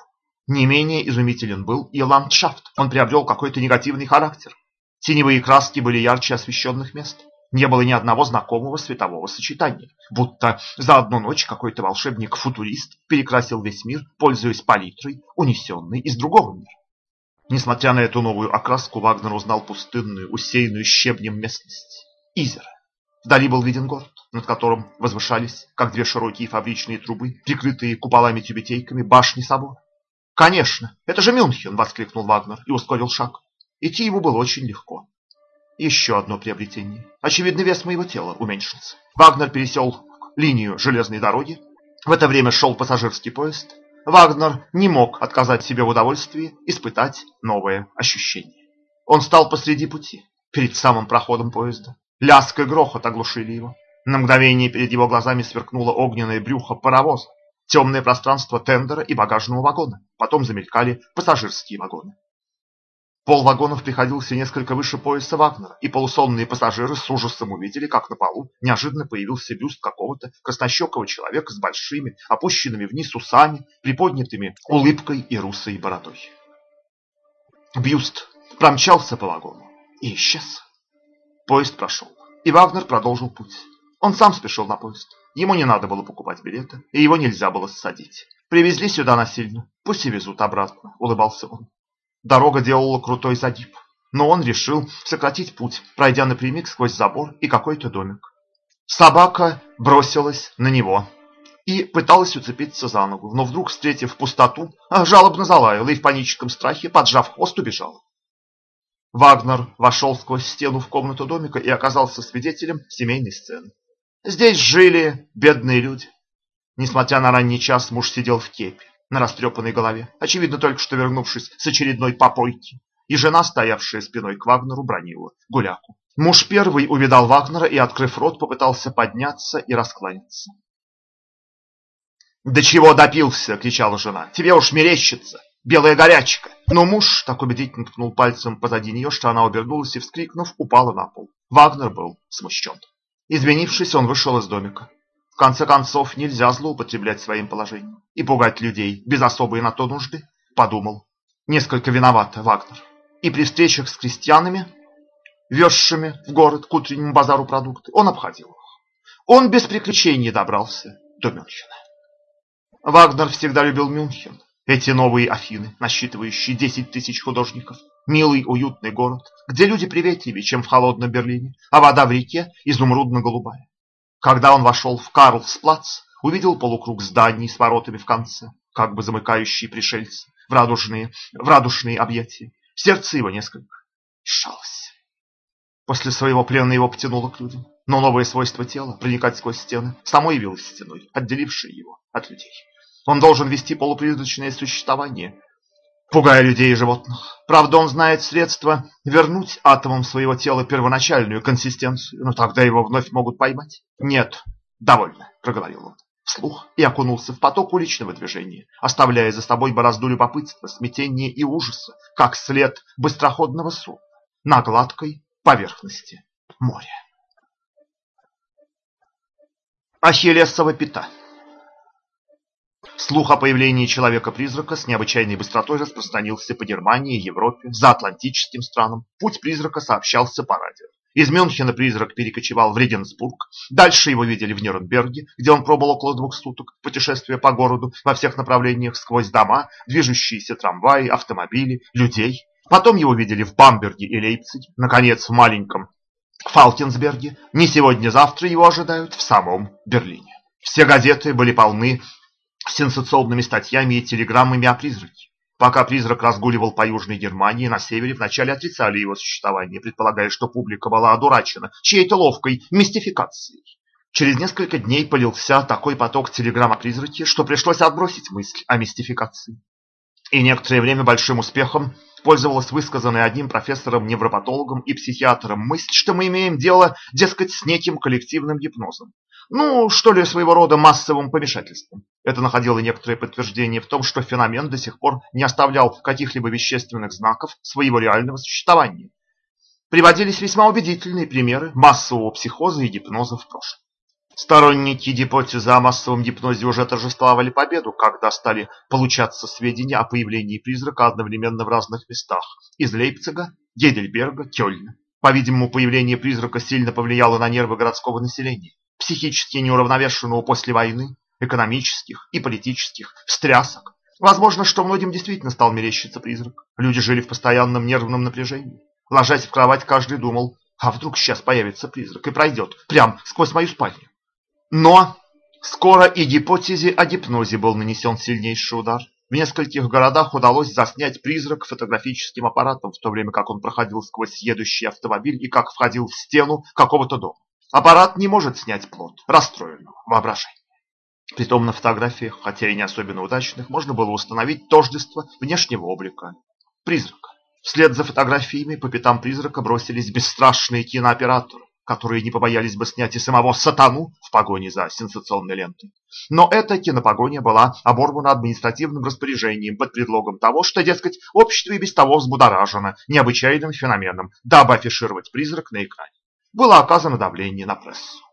Не менее изумителен был и ландшафт. Он приобрел какой-то негативный характер. Теневые краски были ярче освещенных мест. Не было ни одного знакомого светового сочетания, будто за одну ночь какой-то волшебник-футурист перекрасил весь мир, пользуясь палитрой, унесенной из другого мира. Несмотря на эту новую окраску, Вагнер узнал пустынную, усеянную щебнем местность. Изера. Вдали был виден город, над которым возвышались, как две широкие фабричные трубы, прикрытые куполами-тюбетейками, башни собора. «Конечно, это же Мюнхен!» – воскликнул Вагнер и ускорил шаг. Идти ему было очень легко. Еще одно приобретение. Очевидно, вес моего тела уменьшился. Вагнер пересел линию железной дороги. В это время шел пассажирский поезд. Вагнер не мог отказать себе в удовольствии испытать новое ощущение. Он стал посреди пути, перед самым проходом поезда. Лязг и грохот оглушили его. На мгновение перед его глазами сверкнуло огненное брюхо паровоза, темное пространство тендера и багажного вагона. Потом замелькали пассажирские вагоны. Пол вагонов приходился несколько выше пояса Вагнера, и полусонные пассажиры с ужасом увидели, как на полу неожиданно появился бюст какого-то краснощекого человека с большими, опущенными вниз усами, приподнятыми улыбкой и русой бородой. Бюст промчался по вагону и исчез. Поезд прошел, и Вагнер продолжил путь. Он сам спешил на поезд. Ему не надо было покупать билеты, и его нельзя было ссадить. Привезли сюда насильно, пусть и везут обратно, улыбался он. Дорога делала крутой загиб, но он решил сократить путь, пройдя напрямик сквозь забор и какой-то домик. Собака бросилась на него и пыталась уцепиться за ногу, но вдруг, встретив пустоту, жалобно залаяла и в паническом страхе, поджав хвост, убежала. Вагнер вошел сквозь стену в комнату домика и оказался свидетелем семейной сцены. Здесь жили бедные люди. Несмотря на ранний час, муж сидел в кепе на растрепанной голове, очевидно, только что вернувшись с очередной попойки, и жена, стоявшая спиной к Вагнеру, бронила гуляку. Муж первый увидал Вагнера и, открыв рот, попытался подняться и раскланяться. «Да чего допился!» — кричала жена. «Тебе уж мерещится! Белая горячка!» Но муж так убедительно ткнул пальцем позади нее, что она обернулась и, вскрикнув, упала на пол. Вагнер был смущен. Извинившись, он вышел из домика. В конце концов, нельзя злоупотреблять своим положением и пугать людей без особой на то нужды, подумал. Несколько виновато Вагнер. И при встречах с крестьянами, везшими в город к утреннему базару продукты, он обходил их. Он без приключений добрался до Мюнхена. Вагнер всегда любил Мюнхен, эти новые Афины, насчитывающие 10 тысяч художников, милый уютный город, где люди приветливее, чем в холодном Берлине, а вода в реке изумрудно-голубая. Когда он вошел в Карлсплац, увидел полукруг зданий с воротами в конце, как бы замыкающие пришельцы в радужные, в радушные объятия. Сердце его несколько сжалось. После своего плена его потянуло к людям, но новое свойство тела, проникать сквозь стены, само явилось стеной, отделившей его от людей. Он должен вести полупризрачное существование, пугая людей и животных. Правда, он знает средства вернуть атомам своего тела первоначальную консистенцию, но тогда его вновь могут поймать. Нет, довольно, проговорил он вслух и окунулся в поток уличного движения, оставляя за собой борозду любопытства, смятения и ужаса, как след быстроходного судна на гладкой поверхности моря. Ахиллесова пята Слух о появлении человека-призрака с необычайной быстротой распространился по Германии, Европе, за Атлантическим странам. Путь призрака сообщался по радио. Из Мюнхена призрак перекочевал в Регенсбург. Дальше его видели в Нюрнберге, где он пробыл около двух суток, путешествуя по городу во всех направлениях сквозь дома, движущиеся трамваи, автомобили, людей. Потом его видели в Бамберге и Лейпциге, наконец в маленьком Фалкенсберге. Не сегодня-завтра его ожидают в самом Берлине. Все газеты были полны сенсационными статьями и телеграммами о призраке. Пока призрак разгуливал по Южной Германии, на севере вначале отрицали его существование, предполагая, что публика была одурачена чьей-то ловкой мистификацией. Через несколько дней полился такой поток телеграмм о призраке, что пришлось отбросить мысль о мистификации. И некоторое время большим успехом пользовалась высказанной одним профессором-невропатологом и психиатром мысль, что мы имеем дело, дескать, с неким коллективным гипнозом. Ну, что ли, своего рода массовым помешательством. Это находило некоторое подтверждение в том, что феномен до сих пор не оставлял каких-либо вещественных знаков своего реального существования. Приводились весьма убедительные примеры массового психоза и гипноза в прошлом. Сторонники гипотезы о массовом гипнозе уже торжествовали победу, когда стали получаться сведения о появлении призрака одновременно в разных местах – из Лейпцига, Гейдельберга, Кёльна. По-видимому, появление призрака сильно повлияло на нервы городского населения, психически неуравновешенного после войны, экономических и политических встрясок. Возможно, что многим действительно стал мерещиться призрак. Люди жили в постоянном нервном напряжении. Ложась в кровать, каждый думал, а вдруг сейчас появится призрак и пройдет прямо сквозь мою спальню. Но скоро и гипотезе о гипнозе был нанесен сильнейший удар. В нескольких городах удалось заснять призрак фотографическим аппаратом, в то время как он проходил сквозь едущий автомобиль и как входил в стену какого-то дома. Аппарат не может снять плод расстроенного воображения. Притом на фотографиях, хотя и не особенно удачных, можно было установить тождество внешнего облика призрака. Вслед за фотографиями по пятам призрака бросились бесстрашные кинооператоры которые не побоялись бы снять и самого сатану в погоне за сенсационной лентой. Но эта кинопогоня была оборвана административным распоряжением под предлогом того, что, дескать, общество и без того взбудоражено необычайным феноменом, дабы афишировать призрак на экране. Было оказано давление на прессу.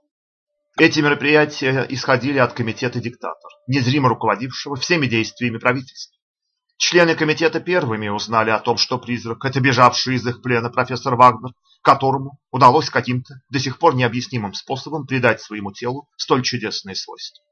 Эти мероприятия исходили от комитета диктатор, незримо руководившего всеми действиями правительства. Члены комитета первыми узнали о том, что призрак – это бежавший из их плена профессор Вагнер, которому удалось каким-то до сих пор необъяснимым способом придать своему телу столь чудесные свойства.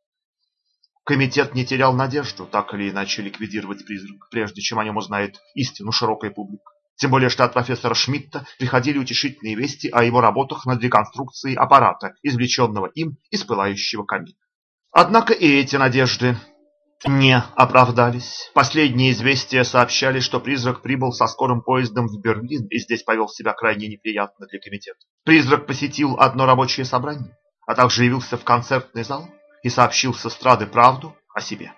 Комитет не терял надежду так или иначе ликвидировать призрак, прежде чем о нем узнает истину широкая публика. Тем более, что от профессора Шмидта приходили утешительные вести о его работах над реконструкцией аппарата, извлеченного им из пылающего камина. Однако и эти надежды не оправдались. Последние известия сообщали, что призрак прибыл со скорым поездом в Берлин и здесь повел себя крайне неприятно для комитета. Призрак посетил одно рабочее собрание, а также явился в концертный зал и сообщил с эстрады правду о себе.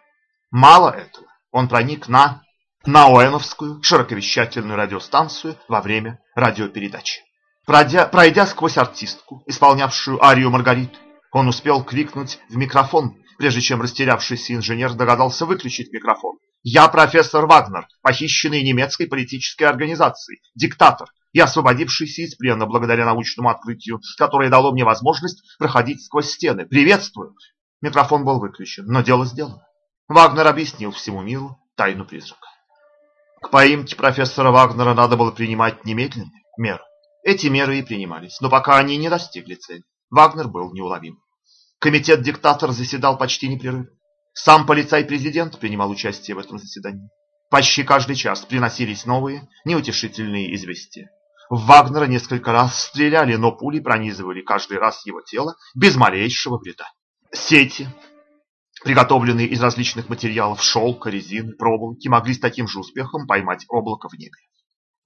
Мало этого, он проник на Науэновскую широковещательную радиостанцию во время радиопередачи. Пройдя, пройдя сквозь артистку, исполнявшую арию Маргариту, он успел крикнуть в микрофон прежде чем растерявшийся инженер догадался выключить микрофон. «Я профессор Вагнер, похищенный немецкой политической организацией, диктатор и освободившийся из плена благодаря научному открытию, которое дало мне возможность проходить сквозь стены. Приветствую! Микрофон был выключен, но дело сделано. Вагнер объяснил всему миру тайну призрака. К поимке профессора Вагнера надо было принимать немедленные меры. Эти меры и принимались, но пока они не достигли цели. Вагнер был неуловим. Комитет-диктатор заседал почти непрерывно. Сам полицай-президент принимал участие в этом заседании. Почти каждый час приносились новые, неутешительные известия. В Вагнера несколько раз стреляли, но пули пронизывали каждый раз его тело без малейшего вреда. Сети, приготовленные из различных материалов шелка, резины, проволоки, могли с таким же успехом поймать облако в небе.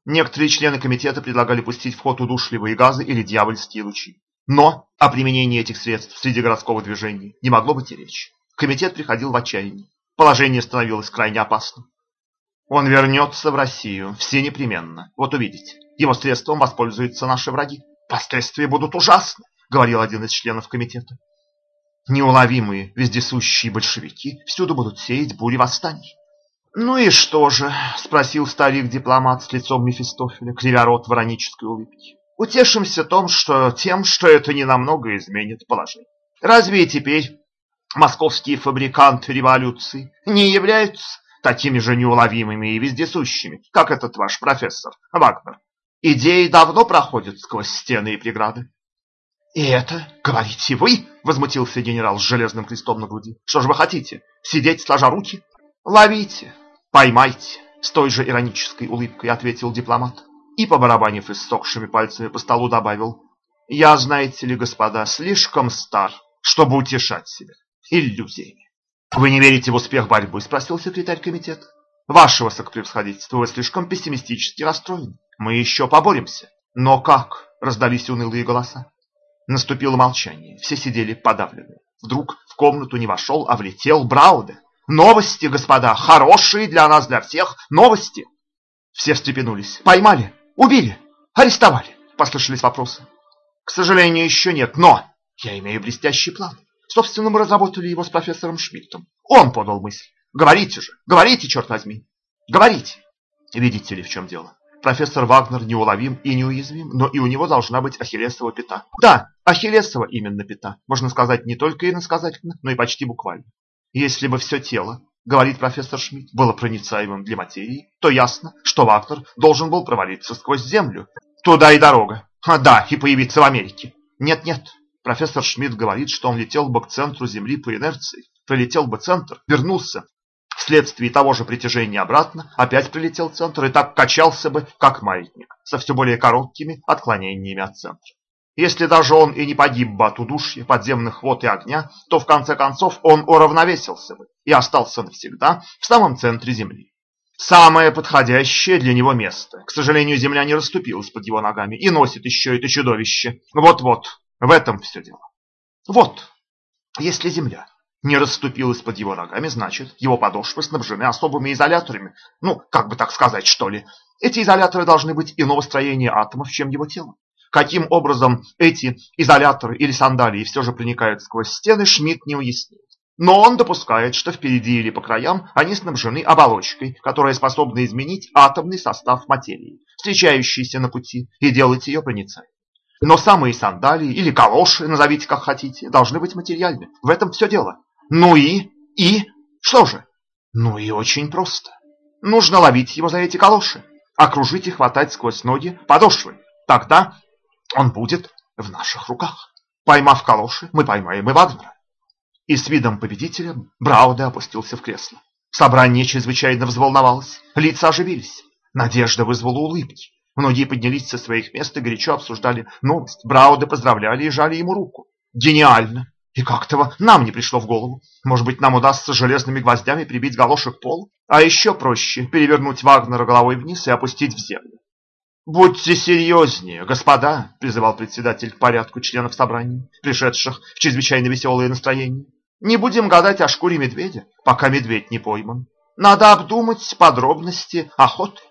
Некоторые члены комитета предлагали пустить в ход удушливые газы или дьявольские лучи. Но о применении этих средств среди городского движения не могло быть и речи. Комитет приходил в отчаяние. Положение становилось крайне опасным. Он вернется в Россию, все непременно. Вот увидите, его средством воспользуются наши враги. Последствия будут ужасны, говорил один из членов комитета. Неуловимые вездесущие большевики всюду будут сеять бури восстаний. «Ну и что же?» – спросил старик-дипломат с лицом Мефистофеля, кривя рот в иронической улыбке. «Утешимся том, что, тем, что это ненамного изменит положение. Разве и теперь московские фабриканты революции не являются такими же неуловимыми и вездесущими, как этот ваш профессор Вагнер? Идеи давно проходят сквозь стены и преграды. «И это, говорите вы?» – возмутился генерал с железным крестом на груди. «Что же вы хотите? Сидеть сложа руки? Ловите, поймайте!» С той же иронической улыбкой ответил дипломат. И, побарабанив иссохшими пальцами по столу, добавил. «Я, знаете ли, господа, слишком стар, чтобы утешать себя иллюзиями». «Вы не верите в успех борьбы?» – спросил секретарь комитета. «Ваше высокопревосходительство, вы слишком пессимистически расстроены. Мы еще поборемся». «Но как?» – раздались унылые голоса. Наступило молчание. Все сидели подавленные. Вдруг в комнату не вошел, а влетел Брауде. «Новости, господа! Хорошие для нас, для всех! Новости!» Все встрепенулись. «Поймали! Убили! Арестовали!» Послышались вопросы. «К сожалению, еще нет, но я имею блестящий план. Собственно, мы разработали его с профессором Шмидтом. Он подал мысль. Говорите же, говорите, черт возьми! Говорите!» Видите ли, в чем дело? Профессор Вагнер неуловим и неуязвим, но и у него должна быть ахиллесова пята. Да, ахиллесова именно пята. Можно сказать не только иносказательно, но и почти буквально. Если бы все тело, говорит профессор Шмидт, было проницаемым для материи, то ясно, что Вагнер должен был провалиться сквозь землю. Туда и дорога. А, да, и появиться в Америке. Нет-нет, профессор Шмидт говорит, что он летел бы к центру Земли по инерции, пролетел бы центр, вернулся Вследствие того же притяжения обратно опять прилетел центр и так качался бы, как маятник, со все более короткими отклонениями от центра. Если даже он и не погиб бы от удушья, подземных вод и огня, то в конце концов он уравновесился бы и остался навсегда в самом центре Земли. Самое подходящее для него место. К сожалению, Земля не расступилась под его ногами и носит еще это чудовище. Вот-вот, в этом все дело. Вот, если Земля не расступилась под его ногами, значит, его подошвы снабжены особыми изоляторами. Ну, как бы так сказать, что ли. Эти изоляторы должны быть иного строения атомов, чем его тело. Каким образом эти изоляторы или сандалии все же проникают сквозь стены, Шмидт не уяснил. Но он допускает, что впереди или по краям они снабжены оболочкой, которая способна изменить атомный состав материи, встречающейся на пути, и делать ее проницаемой. Но самые сандалии или калоши, назовите как хотите, должны быть материальны. В этом все дело. Ну и? И? Что же? Ну и очень просто. Нужно ловить его за эти калоши, окружить и хватать сквозь ноги подошвы. Тогда он будет в наших руках. Поймав калоши, мы поймаем и Вагнера. И с видом победителя Брауде опустился в кресло. Собрание чрезвычайно взволновалось, лица оживились. Надежда вызвала улыбки. Многие поднялись со своих мест и горячо обсуждали новость. Брауде поздравляли и жали ему руку. Гениально! И как этого нам не пришло в голову? Может быть, нам удастся железными гвоздями прибить галоши к полу? А еще проще перевернуть Вагнера головой вниз и опустить в землю. «Будьте серьезнее, господа!» – призывал председатель к порядку членов собрания, пришедших в чрезвычайно веселое настроение. «Не будем гадать о шкуре медведя, пока медведь не пойман. Надо обдумать подробности охоты».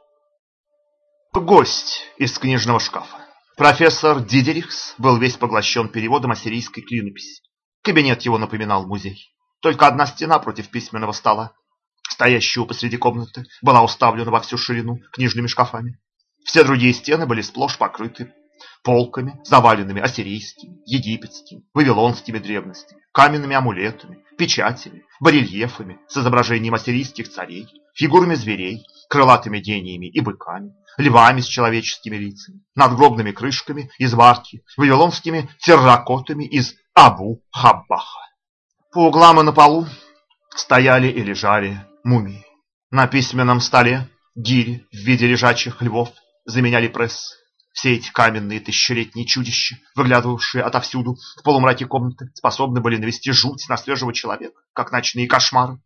Гость из книжного шкафа. Профессор Дидерихс был весь поглощен переводом ассирийской клинописи. Кабинет его напоминал музей. Только одна стена против письменного стола, стоящего посреди комнаты, была уставлена во всю ширину книжными шкафами. Все другие стены были сплошь покрыты полками, заваленными ассирийскими, египетскими, вавилонскими древностями, каменными амулетами, печатями, барельефами с изображением ассирийских царей, фигурами зверей, крылатыми гениями и быками, львами с человеческими лицами, надгробными крышками из варки, вавилонскими терракотами из Абу-Хаббаха. По углам и на полу стояли и лежали мумии. На письменном столе гири в виде лежачих львов заменяли пресс. Все эти каменные тысячелетние чудища, выглядывавшие отовсюду в полумраке комнаты, способны были навести жуть на свежего человека, как ночные кошмары.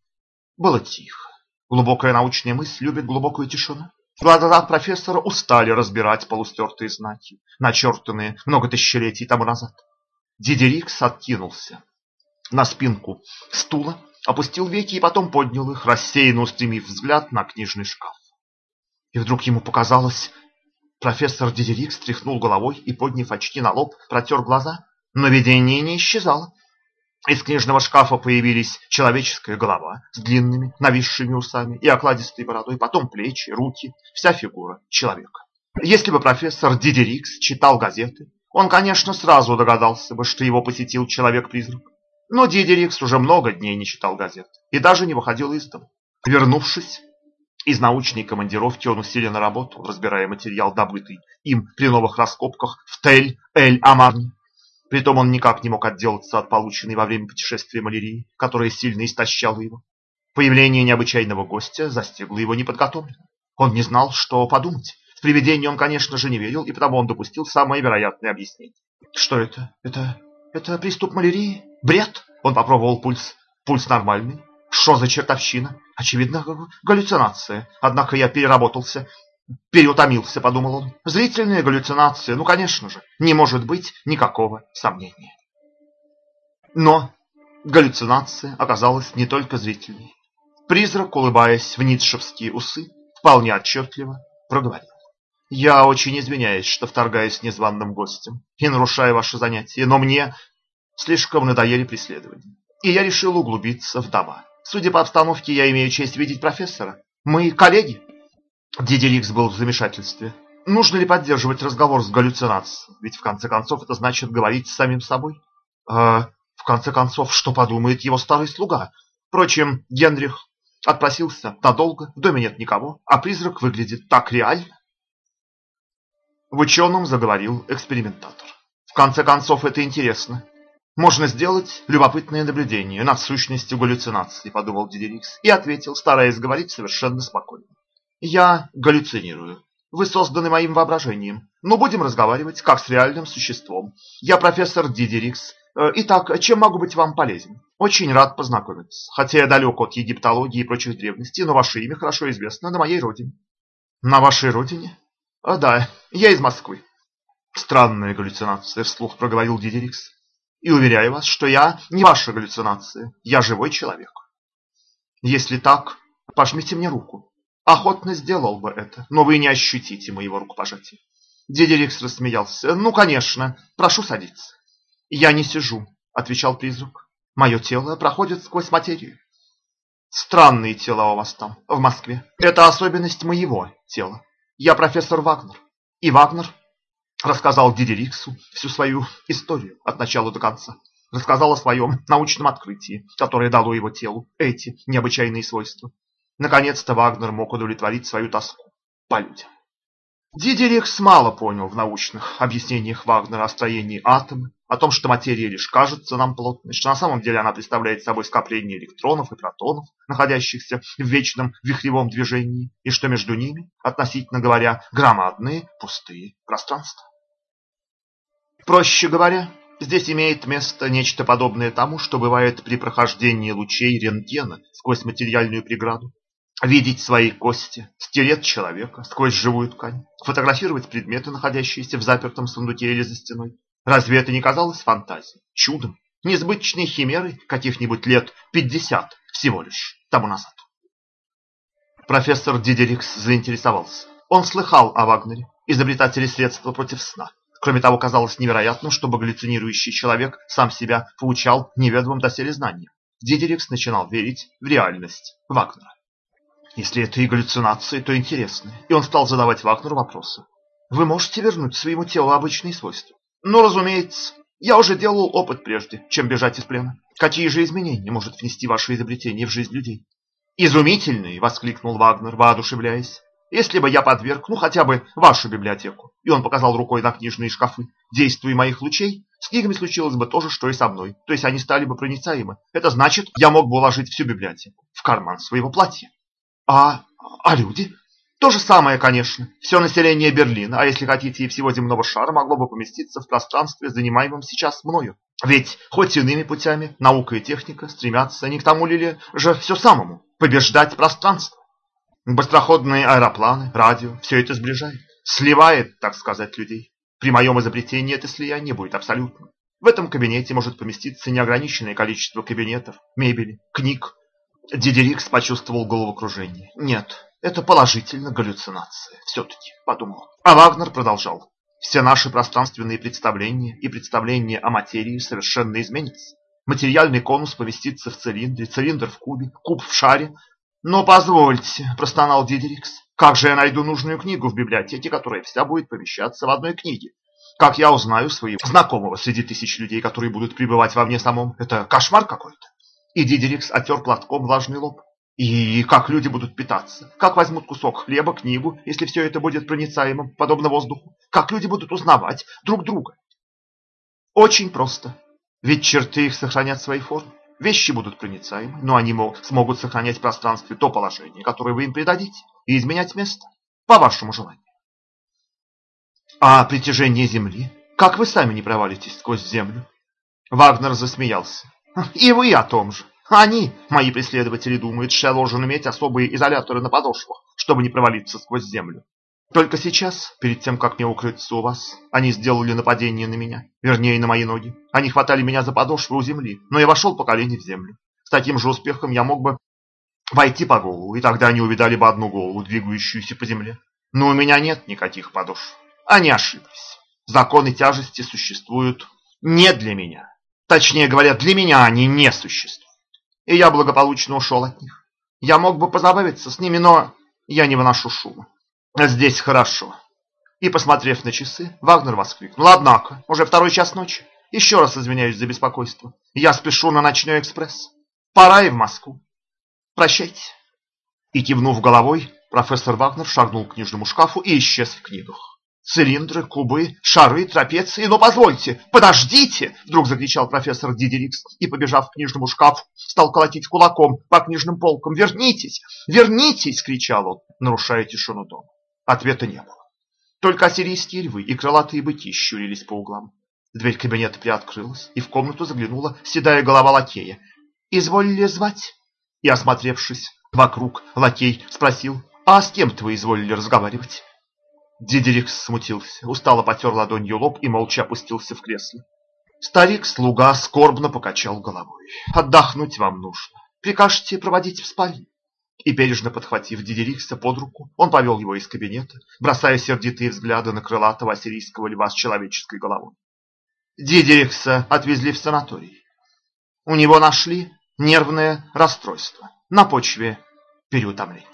Было тихо. Глубокая научная мысль любит глубокую тишину. Глаза профессора устали разбирать полустертые знаки, начертанные много тысячелетий тому назад. Дидерикс откинулся на спинку стула, опустил веки и потом поднял их, рассеянно устремив взгляд на книжный шкаф. И вдруг ему показалось, профессор Дидерикс стряхнул головой и, подняв очки на лоб, протер глаза, но видение не исчезало. Из книжного шкафа появились человеческая голова с длинными нависшими усами и окладистой бородой, потом плечи, руки, вся фигура человека. Если бы профессор Дидерикс читал газеты, он, конечно, сразу догадался бы, что его посетил человек-призрак. Но Дидерикс уже много дней не читал газет и даже не выходил из дома. Вернувшись из научной командировки, он усиленно работал, разбирая материал, добытый им при новых раскопках в Тель-Эль-Амарне. Притом он никак не мог отделаться от полученной во время путешествия малярии, которая сильно истощала его. Появление необычайного гостя застигло его неподготовленным. Он не знал, что подумать. В привидение он, конечно же, не верил, и потому он допустил самое вероятное объяснение. Что это? Это... это приступ малярии? Бред? Он попробовал пульс. Пульс нормальный. Что за чертовщина? Очевидно, галлюцинация. Однако я переработался, переутомился, подумал он. Зрительная галлюцинация, ну, конечно же, не может быть никакого сомнения. Но галлюцинация оказалась не только зрительной. Призрак, улыбаясь в ницшевские усы, вполне отчетливо проговорил. Я очень извиняюсь, что вторгаюсь незваным гостем и нарушаю ваше занятие, но мне слишком надоели преследования, и я решил углубиться в дома. Судя по обстановке, я имею честь видеть профессора. Мы коллеги. Дидерикс был в замешательстве. Нужно ли поддерживать разговор с галлюцинацией? Ведь в конце концов это значит говорить с самим собой. А, в конце концов, что подумает его старый слуга? Впрочем, Генрих отпросился надолго, в доме нет никого, а призрак выглядит так реально. В ученом заговорил экспериментатор. В конце концов, это интересно. Можно сделать любопытное наблюдение над сущностью галлюцинации, подумал Дидерикс и ответил, стараясь говорить совершенно спокойно. Я галлюцинирую. Вы созданы моим воображением, но будем разговаривать как с реальным существом. Я профессор Дидерикс. Э, итак, чем могу быть вам полезен? Очень рад познакомиться, хотя я далек от египтологии и прочих древностей, но ваше имя хорошо известно на моей родине. На вашей родине? А, да, я из Москвы. Странная галлюцинация, вслух проговорил Дидерикс. И уверяю вас, что я не ваша галлюцинация, я живой человек. Если так, пожмите мне руку. Охотно сделал бы это, но вы не ощутите моего рукопожатия. Дидерикс рассмеялся. Ну, конечно, прошу садиться. Я не сижу, отвечал призрак. Мое тело проходит сквозь материю. Странные тела у вас там, в Москве. Это особенность моего тела. Я профессор Вагнер. И Вагнер рассказал Дидериксу всю свою историю от начала до конца. Рассказал о своем научном открытии, которое дало его телу эти необычайные свойства. Наконец-то Вагнер мог удовлетворить свою тоску по людям. Дидерикс мало понял в научных объяснениях Вагнера о строении атома, о том, что материя лишь кажется нам плотной, что на самом деле она представляет собой скопление электронов и протонов, находящихся в вечном вихревом движении, и что между ними, относительно говоря, громадные пустые пространства. Проще говоря, здесь имеет место нечто подобное тому, что бывает при прохождении лучей рентгена сквозь материальную преграду. Видеть свои кости, стереть человека сквозь живую ткань, фотографировать предметы, находящиеся в запертом сундуке или за стеной. Разве это не казалось фантазией, чудом, несбыточной химерой каких-нибудь лет 50 всего лишь тому назад? Профессор Дидерикс заинтересовался. Он слыхал о Вагнере, изобретателе средства против сна. Кроме того, казалось невероятным, чтобы галлюцинирующий человек сам себя поучал неведомым доселе знаниям. Дидерикс начинал верить в реальность Вагнера. Если это и галлюцинации, то интересные. И он стал задавать Вагнеру вопросы. вы можете вернуть своему телу обычные свойства? Ну, разумеется. Я уже делал опыт прежде, чем бежать из плена. Какие же изменения может внести ваше изобретение в жизнь людей? Изумительные, воскликнул Вагнер, воодушевляясь. Если бы я подверг, ну хотя бы вашу библиотеку, и он показал рукой на книжные шкафы, действуя моих лучей, с книгами случилось бы то же, что и со мной, то есть они стали бы проницаемы. Это значит, я мог бы уложить всю библиотеку в карман своего платья. А, а люди? То же самое, конечно. Все население Берлина, а если хотите и всего земного шара, могло бы поместиться в пространстве, занимаемом сейчас мною. Ведь хоть иными путями наука и техника стремятся не к тому ли же все самому – побеждать пространство. Быстроходные аэропланы, радио – все это сближает, сливает, так сказать, людей. При моем изобретении это слияние будет абсолютным. В этом кабинете может поместиться неограниченное количество кабинетов, мебели, книг. Дидерикс почувствовал головокружение. Нет, это положительно галлюцинация, все-таки, подумал. А Вагнер продолжал. Все наши пространственные представления и представления о материи совершенно изменятся. Материальный конус поместится в цилиндре, цилиндр в кубе, куб в шаре. Но позвольте, простонал Дидерикс, как же я найду нужную книгу в библиотеке, которая вся будет помещаться в одной книге? Как я узнаю своего знакомого среди тысяч людей, которые будут пребывать во мне самом? Это кошмар какой-то. И Дидерикс оттер платком влажный лоб. И как люди будут питаться? Как возьмут кусок хлеба, книгу, если все это будет проницаемым, подобно воздуху? Как люди будут узнавать друг друга? Очень просто. Ведь черты их сохранят свои формы. Вещи будут проницаемы, но они смогут сохранять в пространстве то положение, которое вы им придадите, и изменять место, по вашему желанию. А притяжение Земли? Как вы сами не провалитесь сквозь Землю? Вагнер засмеялся. И вы о том же. Они, мои преследователи, думают, что я должен иметь особые изоляторы на подошвах, чтобы не провалиться сквозь землю. Только сейчас, перед тем, как мне укрыться у вас, они сделали нападение на меня, вернее, на мои ноги. Они хватали меня за подошвы у земли, но я вошел по колени в землю. С таким же успехом я мог бы войти по голову, и тогда они увидали бы одну голову, двигающуюся по земле. Но у меня нет никаких подошв. Они ошиблись. Законы тяжести существуют не для меня. Точнее говоря, для меня они не существуют и я благополучно ушел от них. Я мог бы позабавиться с ними, но я не выношу шума. Здесь хорошо. И, посмотрев на часы, Вагнер воскликнул. Однако, уже второй час ночи. Еще раз извиняюсь за беспокойство. Я спешу на ночной экспресс. Пора и в Москву. Прощайте. И кивнув головой, профессор Вагнер шагнул к книжному шкафу и исчез в книгах. Цилиндры, кубы, шары, трапеции. Но позвольте, подождите! Вдруг закричал профессор Дидерикс и, побежав к книжному шкафу, стал колотить кулаком по книжным полкам. «Вернитесь! Вернитесь!» — кричал он, нарушая тишину дома. Ответа не было. Только ассирийские львы и крылатые быки щурились по углам. Дверь кабинета приоткрылась, и в комнату заглянула седая голова лакея. «Изволили звать?» И, осмотревшись вокруг, лакей спросил, «А с кем-то вы изволили разговаривать?» Дидерикс смутился, устало потер ладонью лоб и молча опустился в кресло. Старик-слуга скорбно покачал головой. «Отдохнуть вам нужно. Прикажете проводить в спальню?» И бережно подхватив Дидерикса под руку, он повел его из кабинета, бросая сердитые взгляды на крылатого ассирийского льва с человеческой головой. Дидерикса отвезли в санаторий. У него нашли нервное расстройство на почве переутомления.